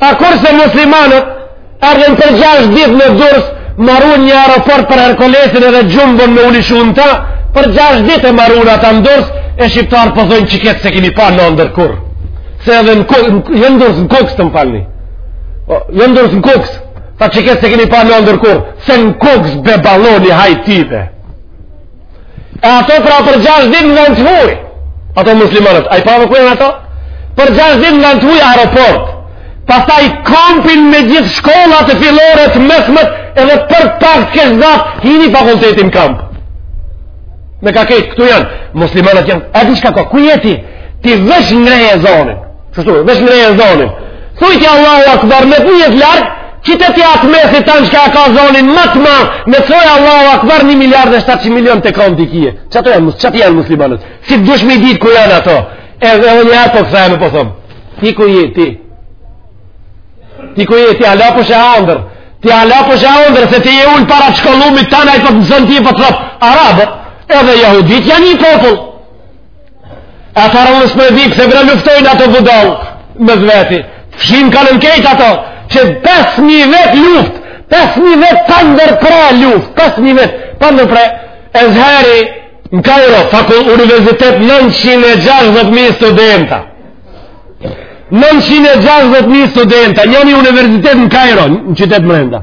[SPEAKER 1] A kurse muslimanët erdhën për 6 ditë në Durrës, marrun një aeroport për Herkulesin edhe Jumbon me u lishun ta, për 6 ditë e marrun ata në Durrës e shqiptarët po thonë çikët s'e kemi pa n'andërr kurr. Se edhe në Kukës, jo në Durrës, në Kukës të më falni. Po, jo në Durrës, në Kukës. Tha çikët s'e kemi pa n'andërr kurr. Se në Kukës be balloni hajtive. E ato pra për gjashtë ditë në vend të huaj. Ato muslimanët, a i pave ku janë ato? Për gjashtë ditë në vend të huaj aeroport. Pastaj kampin me gjithë shkolla, të fillore, të mesme edhe për pak të kishte dhe një fakultetin kamp. Më ka keq këtu janë, muslimanët janë. A di çka ka? Ku je ti? Ti vesh ngreje zonin. Kështu, vesh me e zonin. Thuj Allahu akbar, me të njët lartë, që të tja të mesi të në shka ka zonin, më të ma, me të thuj Allahu akbar, një miliard dhe 700 milion të konti i ke. Qëtu janë, qëtu janë muslimanët? Si t'dush me ditë ku janë ato? Edhe dhe një ato kësa e me po thomë. Ti ku je, ti? Ti ku je, ti hala po sheh andërr? Ti hala po sheh andërr, se ti je ulë para të shkollumit të nëjë po të zënë ti po të thotë, arabët, edhe jahudit janë një popull. A farë s'e di pëse bre luftojnë ato budall mes veti. Fshim kanë krejt ato që 5.000 vjet luftë, 5.000 vjet pa ndërpre luftë, 5.000 vjet pa ndërpre. Ezheri në Kajro, fakul universitet 960.000 studenta. 960.000 studenta, njani universitet në Kajro, në qytet mrenda.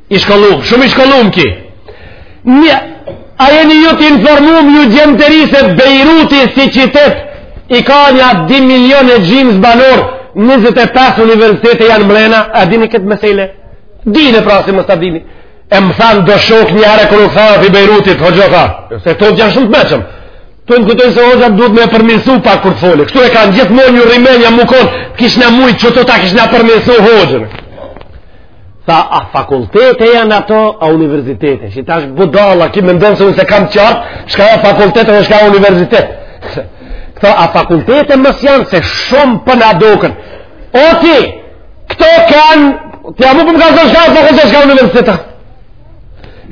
[SPEAKER 1] I shkollum, shumë i shkollum ki. Një, a jeni ju të informum ju djem të ri se Bejruti si qytet i ka nja 2 milion e gjymës banorë, 25 universitete janë mrena, a dini këtë mesele? Dini e pra si mos ta dini. E më thanë do shok një herë kur u thanë i Bejrutit, hoxho tha, se këto janë shumë të meçëm. Këto kujtojnë se hoxha duhet me përmisu pa kur të foli. Kështu e kanë gjithë mu një rimenja më konë, kishin mujt që të ta kishin përmisu hoxhën. Tha, a fakultete janë ato, a universitete? Tash budala, ki mendon se unë s'e kam qartë, shka a fakultet edhe shka a universitet. Këto, a fakultete mos janë, se shumë po na doken. O ti, këto kanë, ti a mu po më kallzon shka a fakultet, shka a universitet.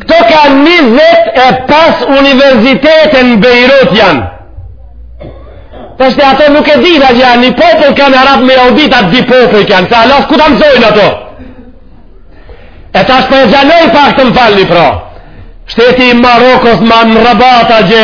[SPEAKER 1] Këto kanë 25 universitete në Beirut janë. Tashti ato nuk e dinë që janë, një popull kanë arabë me jauditat, dy popuj kanë, se alas ku të mësojnë ato. E tash po e zgjanoj pak të më falni pra. Shteti i Marokos Rabat atje,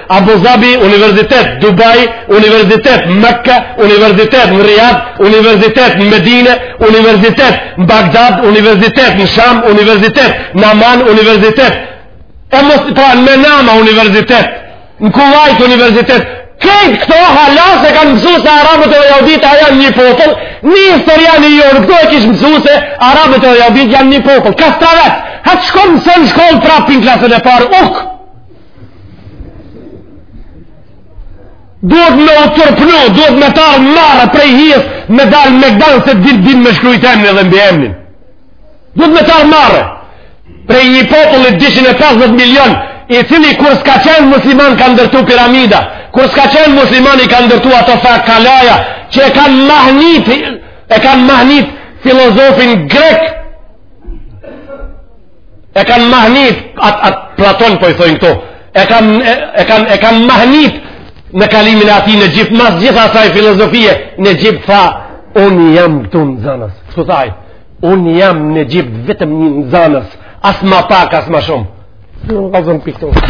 [SPEAKER 1] Abu Zabi, Universitet, Dubai, Universitet, Mekka, Universitet, në Riyad, Universitet, në Medine, Universitet, në Bagdad, Universitet, në Sham, Universitet, në Aman, Universitet, e mos të pra, në Manama, Universitet, në Kuwait, Universitet, këtë këto hala s'e kanë mësu se Arabët e Jahudit a janë një popull, një historian Nju Jork, këto e kish mësu se Arabët e Jahudit janë një popull, kastravec, hajt shko mëso në shkollë prapë pi n'klasën e parë, ukë, Duhet me u turpnu, duhet me t'ardh marre prej hijes, me dalë mejdan se din, din me shkrujt emnin dhe mbiemnin. Duhet me t'ardh marre prej një popullit 250 milion, i cili kur s'ka qenë musliman ka ndërtu piramida, kur s'ka qenë musliman i ka ndërtu ato fa kalaja, që e kanë mahnit, e kanë mahnit filozofin grek, e kanë mahnit atë at Platon po i thojnë këto e kanë e, e kanë e kanë mahnit në kalimin e atij në Egjipt mas gjithë asaj filozofie në Egjipt tha unë jam këtu nxanës këtu tha unë jam në Egjipt vetëm një nxanës as ma pak as ma shumë në vazhën piktonë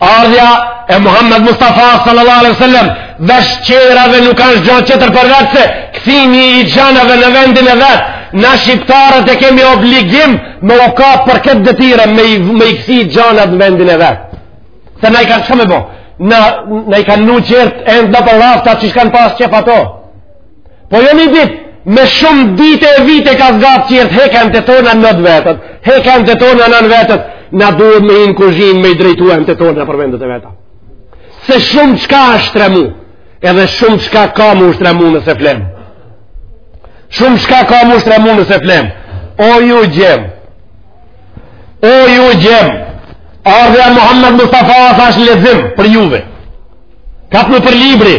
[SPEAKER 1] Ardhja e Muhammed Mustafa sallallahu alaihi wasallam dhe të qerave nuk kanë gjë tjetër përveç se kthimi i gjanave në vendin e vet. Na shqiptarët e kemi obligim me u kap për këtë detyrë me me i kthy gjanat në vendin e vet. Se na i kanë çka me bo. Na na i kanë vnu t'qert nëpër rafta që kanë pas qef ato. Po jo një dit, me shumë dit e vite ka zgatë t'qert heki enët tona vno t'vetët, heki enët tona vno t'vetët, na duhet me hi n'kuzhinë me i drejtu enët tona për vendet e veta. Se shumë çka është shtremu, edhe shumë çka ka me u shtremu nëse flemë. Shumë çka ka me u shtremu nëse flemë. O ju djem, o ju djem, ardhja Muhammed Mustafa asht lexim për juve. Kapnu për libri,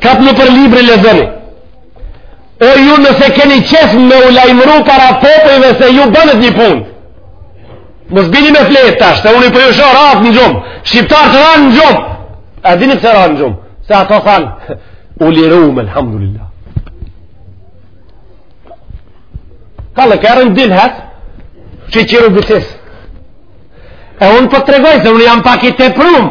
[SPEAKER 1] Kapnu për libri lexoni. O ju nëse keni qef me u lajmëru para popujve se ju bënët një punë. Mos bini me fletë tash, se unë po ju shoh ratë në gjumë. Shqiptarët ranë në gjumë. A dini pse ranë në gjumë? Se ato thanë, u lirum elhamdulillah. Ka lë kërën dilhet, shyqyr u bitis. E unë po të tregoj se unë jam pak i teprum.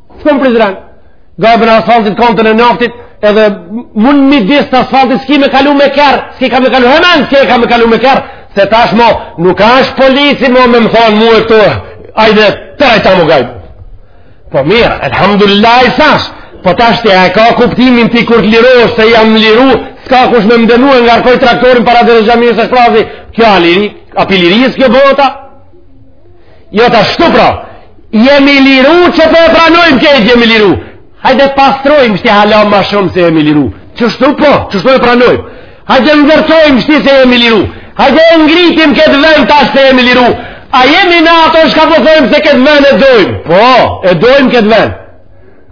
[SPEAKER 1] Të kom Prizren, ga e bërë asfaltit kantën e naftit, edhe mun midis asfaltit, s'ki me kalu me kerr, s'ki ka me kalu, hemen, s'ki ka me kalu me kerr, se tash mo, nuk ashtë polici mo me më thonë mu e këtu, ajde, të rajta mu gajtë. Po mirë, elhamdulillah i sash, po tash të e ka kuptimin ti kur të liru, se jam liru, s'ka kush me m'dënu e ngarkoj traktorin para dere xhamisë e shprazi, kjo a liri, a pi lirisë kjo bota, Jo tashti pra, jemi liru që po e pranojmë kejt jemi liru. Hajde pastrojmë shti hala ma shumë se jemi liru. Qishtu po, qishtu e pranojmë. Hajde ndërtojmë shti se jemi liru. Hajde ngritim këtë vend tash se jemi liru. A jemi na ato shka po thojmë se këtë vend e dojmë? Po, e dojmë këtë vend.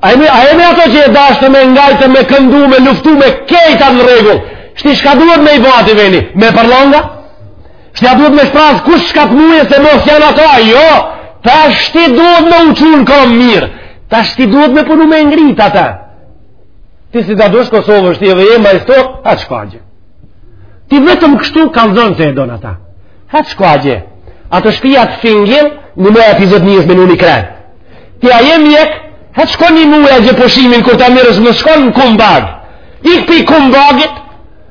[SPEAKER 1] A jemi, a jemi ato që e dashtë me ngajtë, me këndu, me luftu, me kejta në rregull? Shti shka duhet me i bo atij veni? Me përlonga? Shka duhet me shpraz, kush shka të muje se mo s'janë ata, jo, tashti duhet me u çu n'kam mirë, tashti duhet me punu me ngrit ata. Ti si ta dush Kosovën shti edhe je majstor, hajt shko atje. Ti vetëm kështu kallzon se e don ata. Hajt shko atje. A te shpia të fingil, në mëja të zëtë njës me në një krenë. Ti a je mjek, hajt shko një muj atje pushimin, kur ta merrsh më shkon në Kumbag. Ik prej Kumbagit,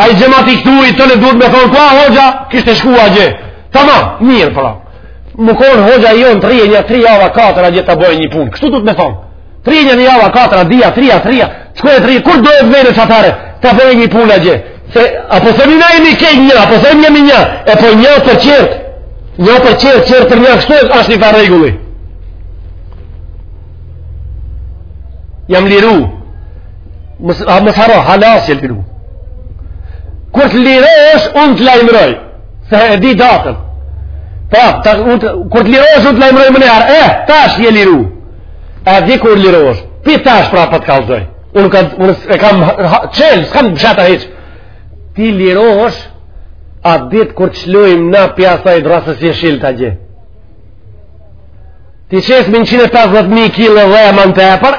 [SPEAKER 1] Ai xhemati këtu i të në duhet me thonë, ka hoxha, kishte shku atje. Tamam, mirë, pra. U kon hoxha i jonë, tri e një, tri java, katër, atje të bëjë një punë. Kështu duhet me thonë. Tri e një, një java, katër, atje, tri, a tri, a. Qëko e tri, kur dojë të vejnë që atare, të bëjë një punë atje. Se, a po thëmi na jemi kejt një, a po thëmi një një, e po një për krejt. Një për krejt, krejt për një, kështu është një farë rregulli. Jam liru, Mos harro, hala s'je liru. Kur të lirohesh, unë të lajmëroj. Se e di datën. Pra, ta, unë të, kur të lirohesh, unë të lajmëroj meniherë. Eh, tash je liru. E di kur lirohesh. Pi tash prapë të kallzoj. Unë, ka, unë e kam çelë, s'kam mshehta hiç. Ti lirohesh atë ditë kur të lshojmë na pi asaj drrasës jeshilt atje. T'i qesim 150.000 kilo dhe e ma tepër,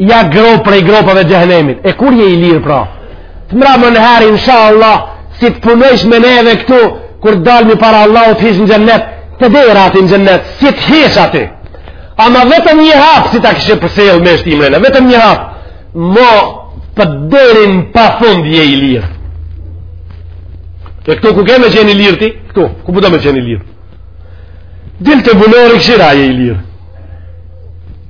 [SPEAKER 1] Ja gropë prej gropave xhehenemit, e kur je i lirë pra? Të mramën herë, insha Allah, si të punojsh me neve këtu, kur dalmi para Allahut, të hish në xhennet, te dera ati në xhennet, si të hish ati. Ama vetëm një hap, si ta kështë përselë me shti mrena, vetëm një hap, mo për deri n'pafund je i lirë. E këtu ku ke me qenë i lirë ti, këtu, ku po do me qenë i lirë? Dil te bunori kshire a je i lirë.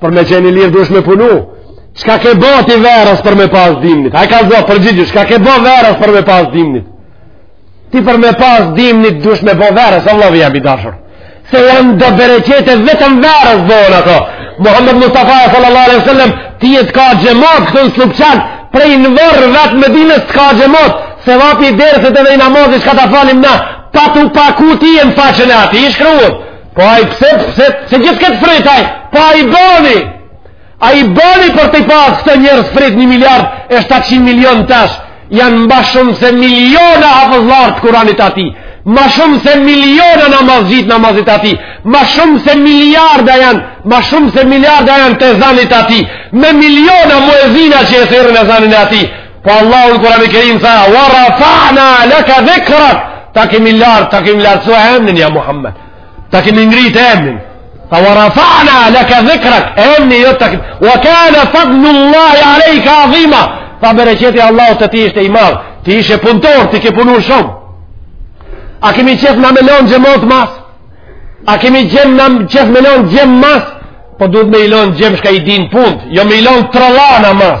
[SPEAKER 1] Për me qenë i lirë duesh me punu. Qka ke bo ti verës për me pas dimnit? A ka zdo përgjigju, qka ke bo verës për me pas dimnit? Ti për me pas dimnit duesh me bo verës, vëllau jem i dashur. Se janë do bereqete vetëm verës bohen ato. Muhammed Mustafa sallallahu alaihi sallam, ty t'ka xhemat këtu në Slupçan, prej në vorr vet Medinës t'ka xhemat, sevapi i dersit edhe i namazit që ka ta falim na, pa t'u paku ty e në faqen e atij, i shkruhet. Po ai pse, pse, se gjithë këtë fryt, ai, po ai boni, ai boni për t'i pasë këta njerëz fryt një miliard e 700 milion tash, janë ma shumë se miliona hafëzllarë të Kuranit atij, ma shumë se miliona namazxhi të namazit atij, ma shumë se miliarda janë, ma shumë se miliarda janë të ezanit atij, me miliona muezina që e thërrin ezanin e atij, Po Allahu në Kurani Kerim tha, wa rafa'na laka dhikrak, ta kemi lartë, ta kemi lartësu emnin, ja Muhammed, ta kemi ngritë emnin, tha wa rafa'na laka dhikrak, emni jot ta kemi, wa kane fadlullahi alejka adhima, tha bereqeti i Allahut te ti ishte i madh, ti ishe punëtor, ti ke punu shumë, a kemi qef na me lon xhemat mas, a kemi gjem, na qef me lon gjem mas, po duhet me i lon gjem shka i din punt, jo me i lon trullana mas,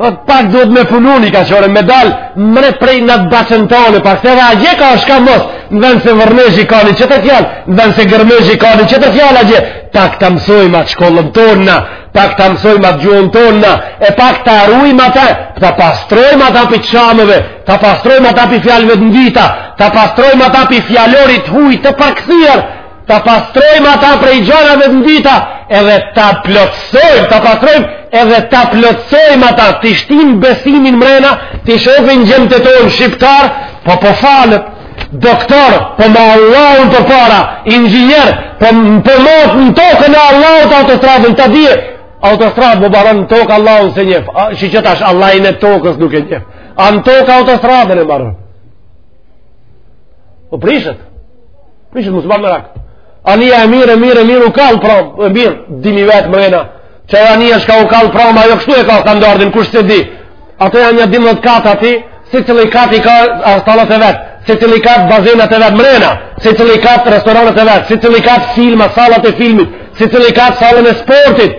[SPEAKER 1] Po pak duhet me punu ni ka qore me dal mre prej n'at baçen tonë pak edhe agje ka shka mos në vend se vërnezhi ka një qetër fjalë në vend se gërmezhi ka një qetër fjalë agje pak ta mësojmë at shkollën tonë na pak ta mësojmë at gjuhën tonë na e pak ta rrujmë ata ta pastrojmë ata pi të shameve ta pastrojmë ata pi fjalëve të ndita ta pastrojmë ata pi fjalorit huj të pak ta pastrojmë ata prej gjonave të ndita, edhe ta plotësojmë, ta pastrojmë, edhe ta plotësojmë ata, t'i shtim besimin mrena, t'i shofim gjemtë tonë shqiptarë, po po falet, doktor, po ma Allahun përpara, inxhinier, po më po matë në tokën e Allahut autostradën, ta dije, autostradë mbaron në tokë Allahun s'e njef, që që tash Allahin e tokës nuk e njef, a në tokë autostradën e mbaron. Po prishet, Prishet mos ba merak. Anija e mirë, e mirë, e mirë u kall pramë, e mirë, dy mijë vetë mrena. Qe anija shka u kall pramë, ajo kështu e ka standardin, kush s'e di. Ato janë nja dymdhet kat aty, secili kat i ka astalet e vet, secili kat bazenat e vet mrena, secili kat restoranet e vet, secili kat filma, sallat e filmit, secili kat sallën e sportit,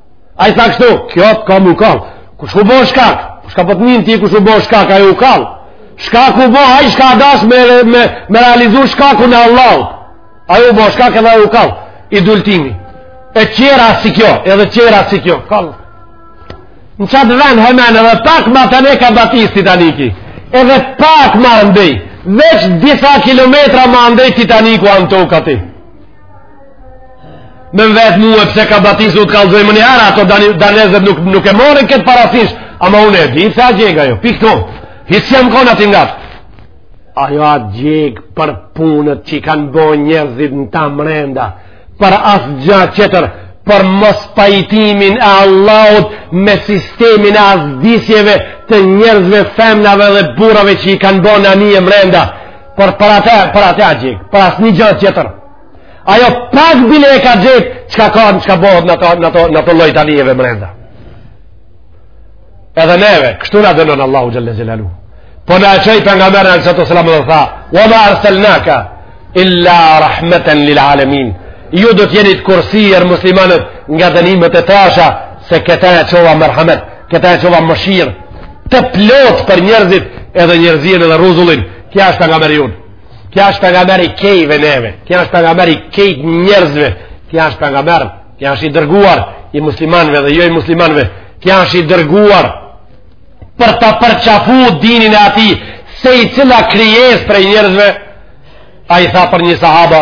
[SPEAKER 1] Ai tha kështu, kjo ka m'u kall. Kush u bo shkak? Po shka po të njën ti kush u bo shkak, ai u kall. Shkak u bo, ai shka dash me, me, me realizu shkakun e Allahut. Ai u bo shkak edhe ai u kall. I dul timi. E qera si kjo, edhe qera si kjo. Kall. Në qat ven, hemen, edhe pak ma tëne ka batis Titaniki. Edhe pak ma andej. Veç disa kilometra ma andej Titaniku anë n'tokë aty. Me më vetë mue, pse ka batisur, të kallzoj menihera, ato danezët nuk, nuk e morën këtë parasysh, ama unë e di, pse a gjeg ajo, pikë tonë, hiç s'jam konë aty ngat. Ajo a gjeg për punët që i kanë bo njerëzit në ta mrenda, për asgja tjetër, për mospajtimin e Allahut me sistemin e azdisjeve të njerëzve femnave dhe burrave që i kanë bo në anije mrenda, Por për atë, për atë a gjeg, për asnjë gja tjetër. Ajo pak bile e ka gjet, çka ka kanë çka bohet në to, në to, në to lloj t'anijeve mrenda. Edhe neve, kështu na dënon Allahu Xhele Xhelaluhu. Po na e çoj pejgamberin alejhi salatu ve selam dhe tha, wa ma arselnaka, illa rahmeten lil alemin. Ju do të jeni t'kursyer muslimanët nga dënimet e trasha, se këta e çova merhamet. Këta e çova mëshirë të plotë për njerëzit edhe njerëzinë edhe rruzullin. Kja është pejgamberi jonë. Kja është pejgamber i kejve neve. Kja është pejgamber i kejt njerëzve. Kja është pejgamber. Kja është i dërguar i muslimanve dhe jo i muslimanve. Kja është i dërguar për ta përqafu dinin e atij secila krijesë prej njerëzve ai tha për një sahaba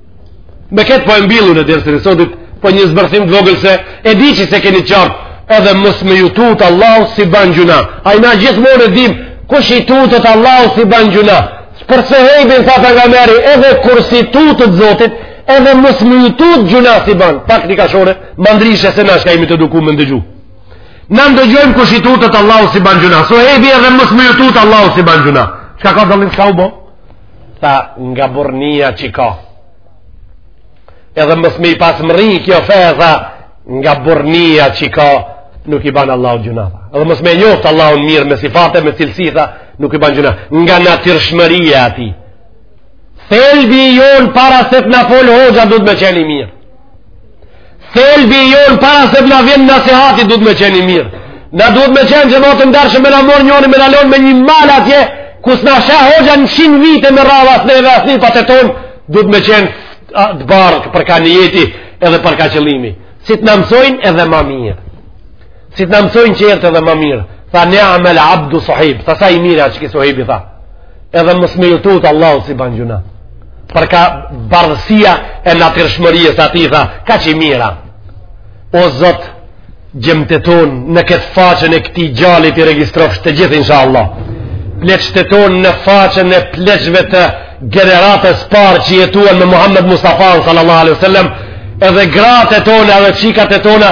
[SPEAKER 1] Me këtë po e mbylli unë dersin e sotit, po një zbërthim të vogël se e di që s'e keni qartë, edhe mos me ju tutë Allahut s'i ban gjunah. Ai na gjithmonë e dimë, kush i tutet Allahut s'i ban gjunah. Për Suhejbin, tha pejgamberi, edhe kur s'i tutet Zotit, edhe mos me ju tutë gjunah s'i ban. Pak një kashore, ma ndryshe se na çka jemi të duku me ndëgju. Na ndëgjojmë kush i tutet Allahut s'i ban gjunah. Suhejbi edhe mos me ju tutë Allahut s'i ban gjunah. Çka ka dallim, çka u bo? tha nga burrnia që ka edhe mos me i pas mrri kjo fe tha nga burrnia që ka nuk i ban Allahut gjunah tha. edhe mos me njoftë Allahun mirë me sifate me cilësi tha nuk i ban gjunah nga natyrshmëria e atij thelbi i jonë para se të na folë hoxha duhet me qenë i mirë Thelbi i jonë para se të na vjen nasihati duhet me qenë i mirë. Na duhet me qenë aq të ndershëm me na marrë njoni me na lonë me një mal atje, ku s'na sheh hoxha njëqind vite me radhë as neve as një patetonë, duhet me qenë të bardhë për ka nijeti edhe për ka qëllimi. Si të na msojnë edhe ma mirë. Si të na msojnë tjertë edhe ma mirë. Tha ni'mel abdu Suhejb. Tha sa i mirë a qiky Suhejbi tha. Edhe mos me ju tutë Allahut s'i ban gjunah. Për ka bardhësia e natyrshmërisë atij tha, kaq i mirë a. O Zot, gjemtë tonë në këtë faqen e këtij gjali t'i regjistrofsh të gjithë inshallah. Pleqtë tonë në faqen e pleqve të gjeneratës parë që jetuan me Muhammed Mustafa sallallahu alaihi wasallam, edhe gratë tona, edhe çikat tona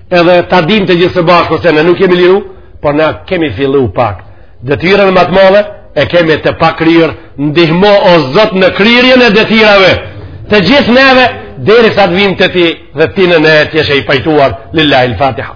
[SPEAKER 1] Edhe ta dim të gjithë së bashku se ne nuk jemi liru, por na kemi fillu pak. Detyrën ma të madhe e kemi të pakryrë, ndihmo o zot në kryrjen e detyrave. Të gjithë neve, derisa të vim te ti dhe ti në ne të jeshë i pajtuar, lillahi l-fatiha.